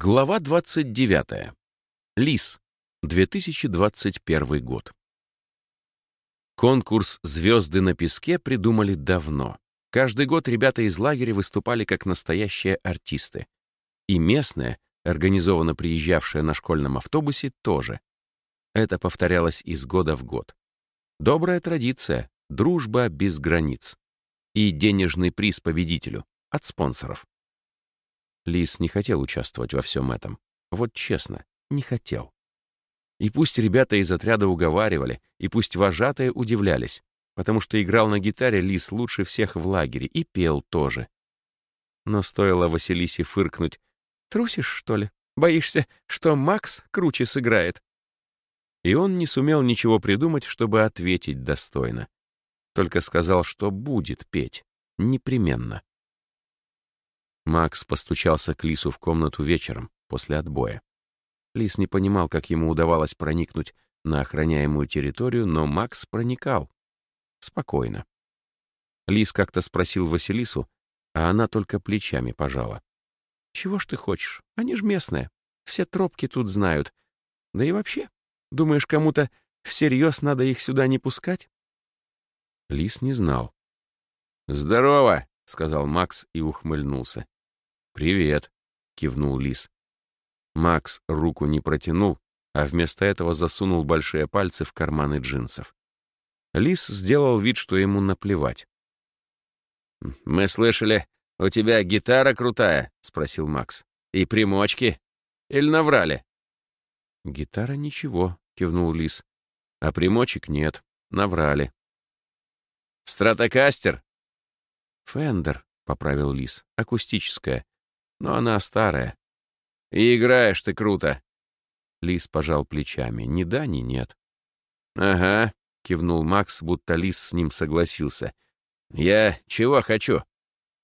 Глава 29. Лис. 2021 год. Конкурс «Звезды на песке» придумали давно. Каждый год ребята из лагеря выступали как настоящие артисты. И местные, организованно приезжавшие на школьном автобусе, тоже. Это повторялось из года в год. Добрая традиция, дружба без границ. И денежный приз победителю от спонсоров. Лис не хотел участвовать во всем этом. Вот честно, не хотел. И пусть ребята из отряда уговаривали, и пусть вожатые удивлялись, потому что играл на гитаре Лис лучше всех в лагере и пел тоже. Но стоило Василисе фыркнуть. «Трусишь, что ли? Боишься, что Макс круче сыграет?» И он не сумел ничего придумать, чтобы ответить достойно. Только сказал, что будет петь. Непременно. Макс постучался к Лису в комнату вечером, после отбоя. Лис не понимал, как ему удавалось проникнуть на охраняемую территорию, но Макс проникал. Спокойно. Лис как-то спросил Василису, а она только плечами пожала. «Чего ж ты хочешь? Они ж местные. Все тропки тут знают. Да и вообще, думаешь, кому-то всерьез надо их сюда не пускать?» Лис не знал. «Здорово!» — сказал Макс и ухмыльнулся. «Привет», — кивнул Лис. Макс руку не протянул, а вместо этого засунул большие пальцы в карманы джинсов. Лис сделал вид, что ему наплевать. «Мы слышали, у тебя гитара крутая?» — спросил Макс. «И примочки? Или наврали?» «Гитара ничего», — кивнул Лис. «А примочек нет, наврали». «Стратокастер?» «Фендер», — поправил Лис, — «акустическая но она старая. И играешь ты круто. Лис пожал плечами. Ни да, ни нет. Ага, кивнул Макс, будто Лис с ним согласился. Я чего хочу?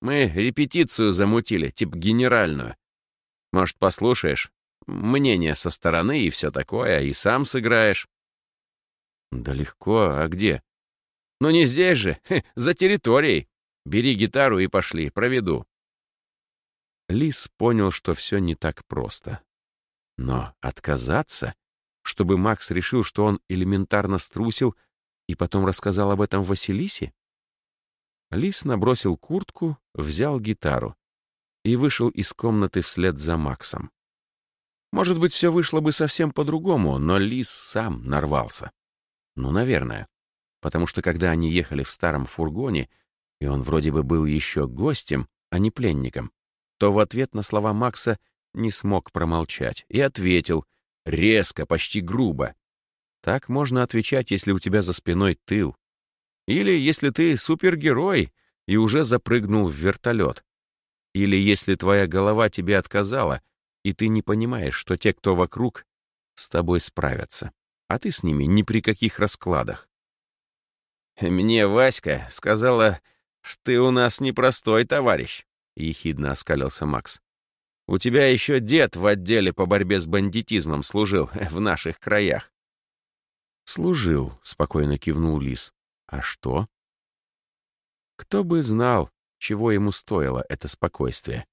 Мы репетицию замутили, типа генеральную. Может, послушаешь? Мнение со стороны и все такое, и сам сыграешь. Да легко, а где? Ну не здесь же, за территорией. Бери гитару и пошли, проведу. Лис понял, что все не так просто. Но отказаться, чтобы Макс решил, что он элементарно струсил, и потом рассказал об этом Василисе? Лис набросил куртку, взял гитару и вышел из комнаты вслед за Максом. Может быть, все вышло бы совсем по-другому, но Лис сам нарвался. Ну, наверное. Потому что когда они ехали в старом фургоне, и он вроде бы был еще гостем, а не пленником, то в ответ на слова Макса не смог промолчать и ответил, резко, почти грубо. Так можно отвечать, если у тебя за спиной тыл. Или если ты супергерой и уже запрыгнул в вертолет. Или если твоя голова тебе отказала, и ты не понимаешь, что те, кто вокруг, с тобой справятся, а ты с ними ни при каких раскладах. «Мне Васька сказала, что ты у нас непростой товарищ», — ехидно оскалился Макс. «У тебя еще дед в отделе по борьбе с бандитизмом служил в наших краях». «Служил», — спокойно кивнул Лис. «А что?» Кто бы знал, чего ему стоило это спокойствие.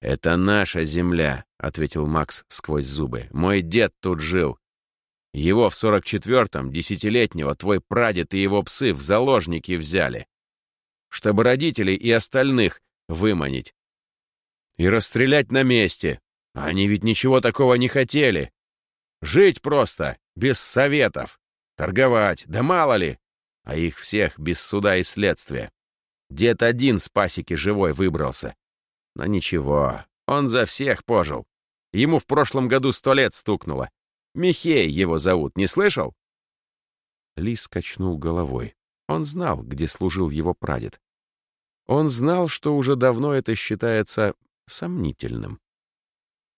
«Это наша земля», — ответил Макс сквозь зубы. «Мой дед тут жил. Его в сорок четвертом, десятилетнего, твой прадед и его псы в заложники взяли. Чтобы родителей и остальных выманить. И расстрелять на месте. Они ведь ничего такого не хотели. Жить просто, без советов. Торговать, да мало ли. А их всех без суда и следствия. Дед один с пасеки живой выбрался. Но ничего, он за всех пожил. Ему в прошлом году сто лет стукнуло. Михей его зовут, не слышал? Лис качнул головой. Он знал, где служил его прадед. Он знал, что уже давно это считается сомнительным.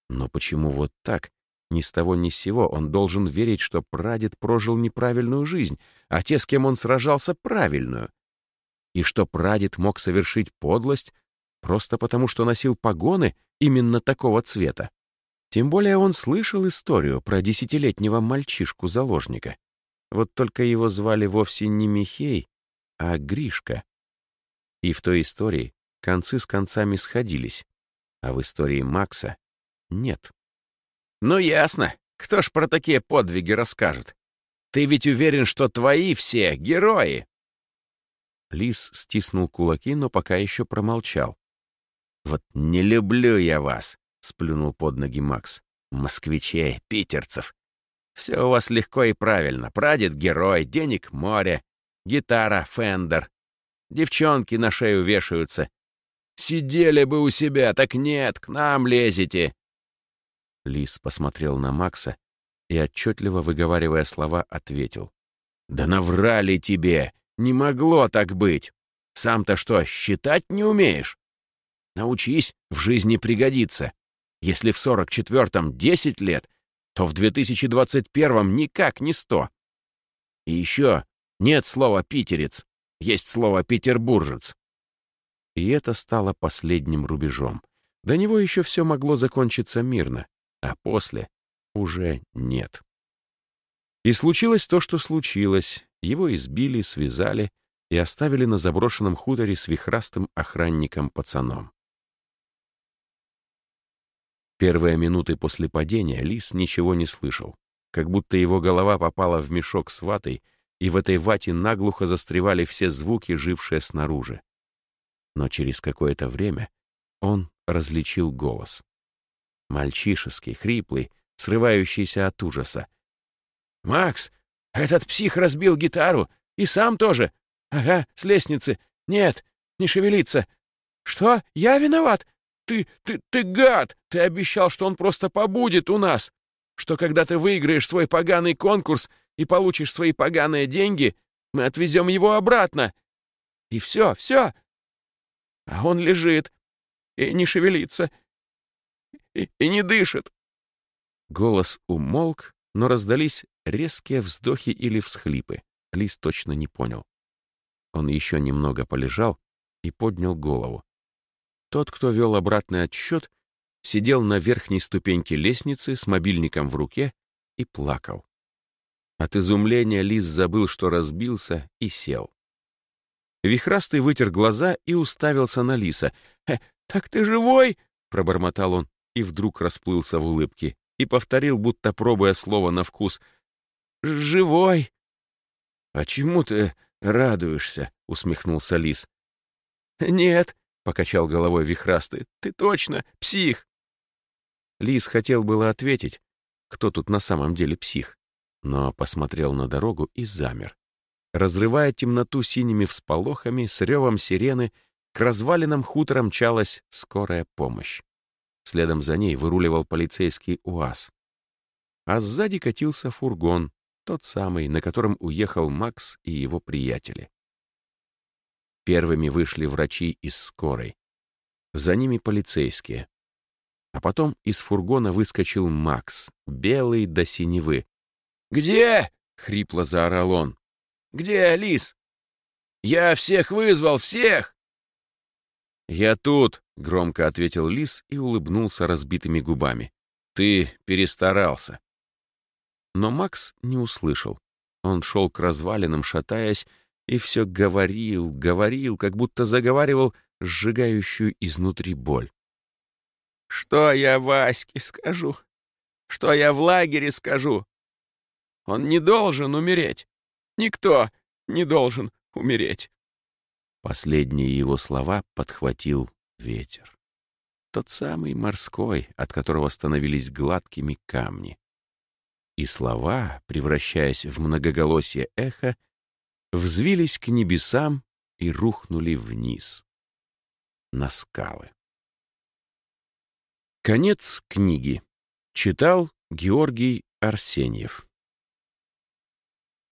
Но почему вот так, ни с того ни с сего, он должен верить, что прадед прожил неправильную жизнь, а те, с кем он сражался, правильную? И что прадед мог совершить подлость просто потому, что носил погоны именно такого цвета? Тем более он слышал историю про десятилетнего мальчишку-заложника. Вот только его звали вовсе не Михей, а Гришка. И в той истории концы с концами сходились, а в истории Макса нет. «Ну, ясно. Кто ж про такие подвиги расскажет? Ты ведь уверен, что твои все герои?» Лис стиснул кулаки, но пока еще промолчал. «Вот не люблю я вас», — сплюнул под ноги Макс. «Москвичей, питерцев. Все у вас легко и правильно. Прадед — герой, денег — море, гитара — фендер. Девчонки на шею вешаются. Сидели бы у себя, так нет, к нам лезете. Лис посмотрел на Макса и, отчетливо выговаривая слова, ответил. «Да наврали тебе! Не могло так быть! Сам-то что, считать не умеешь? Научись, в жизни пригодится. Если в сорок четвертом десять лет, то в 2021 никак не сто. И еще нет слова «питерец», есть слово «петербуржец». И это стало последним рубежом. До него еще все могло закончиться мирно, а после уже нет. И случилось то, что случилось. Его избили, связали и оставили на заброшенном хуторе с вихрастым охранником-пацаном. Первые минуты после падения Лис ничего не слышал, как будто его голова попала в мешок с ватой, и в этой вате наглухо застревали все звуки, жившие снаружи. Но через какое-то время он различил голос. Мальчишеский, хриплый, срывающийся от ужаса. «Макс, этот псих разбил гитару, и сам тоже. Ага, с лестницы. Нет, не шевелиться. Что, я виноват? Ты, ты, ты гад! Ты обещал, что он просто побудет у нас. Что когда ты выиграешь свой поганый конкурс и получишь свои поганые деньги, мы отвезем его обратно. И все, все. А он лежит и не шевелится, и, и не дышит. Голос умолк, но раздались резкие вздохи или всхлипы. Лис точно не понял. Он еще немного полежал и поднял голову. Тот, кто вел обратный отсчет, сидел на верхней ступеньке лестницы с мобильником в руке и плакал. От изумления Лис забыл, что разбился, и сел. Вихрастый вытер глаза и уставился на Лиса. «Э, так ты живой?» — пробормотал он и вдруг расплылся в улыбке и повторил, будто пробуя слово на вкус. «Живой!» «А чему ты радуешься?» — усмехнулся Лис. «Нет», — покачал головой Вихрастый, — «ты точно псих!» Лис хотел было ответить, кто тут на самом деле псих, но посмотрел на дорогу и замер. Разрывая темноту синими всполохами, с ревом сирены, к развалинам хутора мчалась скорая помощь. Следом за ней выруливал полицейский УАЗ. А сзади катился фургон, тот самый, на котором уехал Макс и его приятели. Первыми вышли врачи из скорой. За ними полицейские. А потом из фургона выскочил Макс, белый до синевы. «Где?» — хрипло заорал он. «Где Алис? Я всех вызвал, всех!» «Я тут», — громко ответил Лис и улыбнулся разбитыми губами. «Ты перестарался». Но Макс не услышал. Он шел к развалинам, шатаясь, и все говорил, говорил, как будто заговаривал сжигающую изнутри боль. «Что я Ваське скажу? Что я в лагере скажу? Он не должен умереть. Никто не должен умереть». Последние его слова подхватил ветер. Тот самый морской, от которого становились гладкими камни. И слова, превращаясь в многоголосие эха, взвились к небесам и рухнули вниз, на скалы. Конец книги. Читал Георгий Арсеньев.